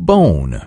bone.